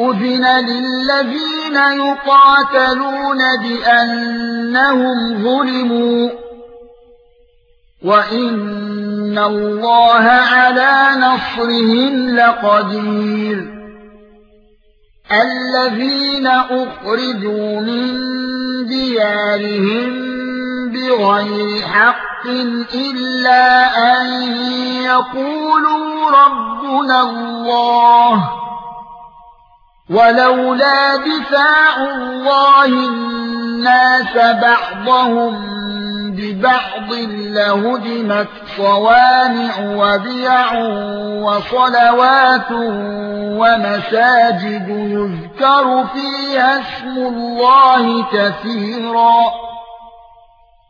أذن للذين يقاتلون بأنهم ظلموا وإن الله على نصرهم لقدير الذين أخرجوا من ديارهم بغير حق إلا أن يقولوا ربنا الله ولولا دفاع الله الناس بعضهم ببعض لهدمت صوامع وبيع وصلوات ومساجد يذكر فيها اسم الله كثيرا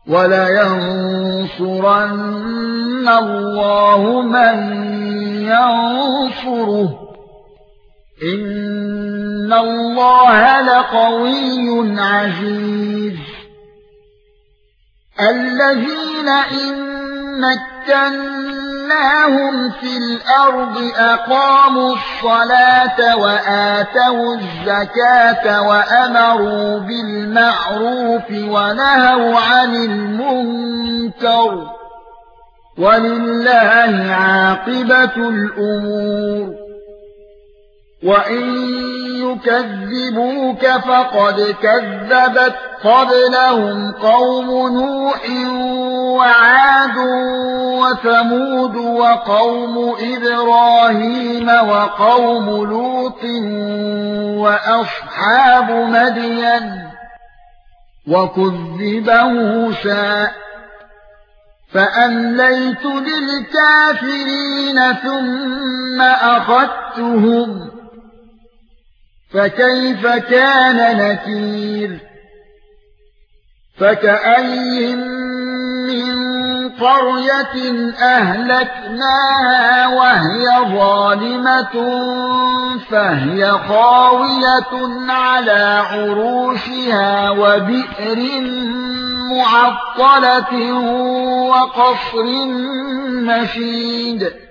ولا ينصرن الله من ينصره ان الله لقوي عزيز الذين ان مكناهم في الأرض اقاموا الصلاه واتوا الزكاه وامروا بالمعروف ونهوا عن المنكر ولله عاقبه الأمور وَإِن يُكَذِّبُوكَ فَقَدْ كَذَّبَتْ قَبْلَهُمْ قَوْمُ نُوحٍ وَعَادٌ وَثَمُودُ وَقَوْمُ إِبْرَاهِيمَ وَقَوْمُ لُوطٍ وَأَصْحَابُ مَدْيَنَ وَكُذِّبَ مُوسَى فَأَمْلَيْتُ لِلْكَافِرِينَ ثُمَّ أَخَذْتُهُمْ فكيف كان نكير؟ فكأي من قرية أهلكناها وهي ظالمة فهي خاوية على عروشها وبئر معطلة وقصر مشيد.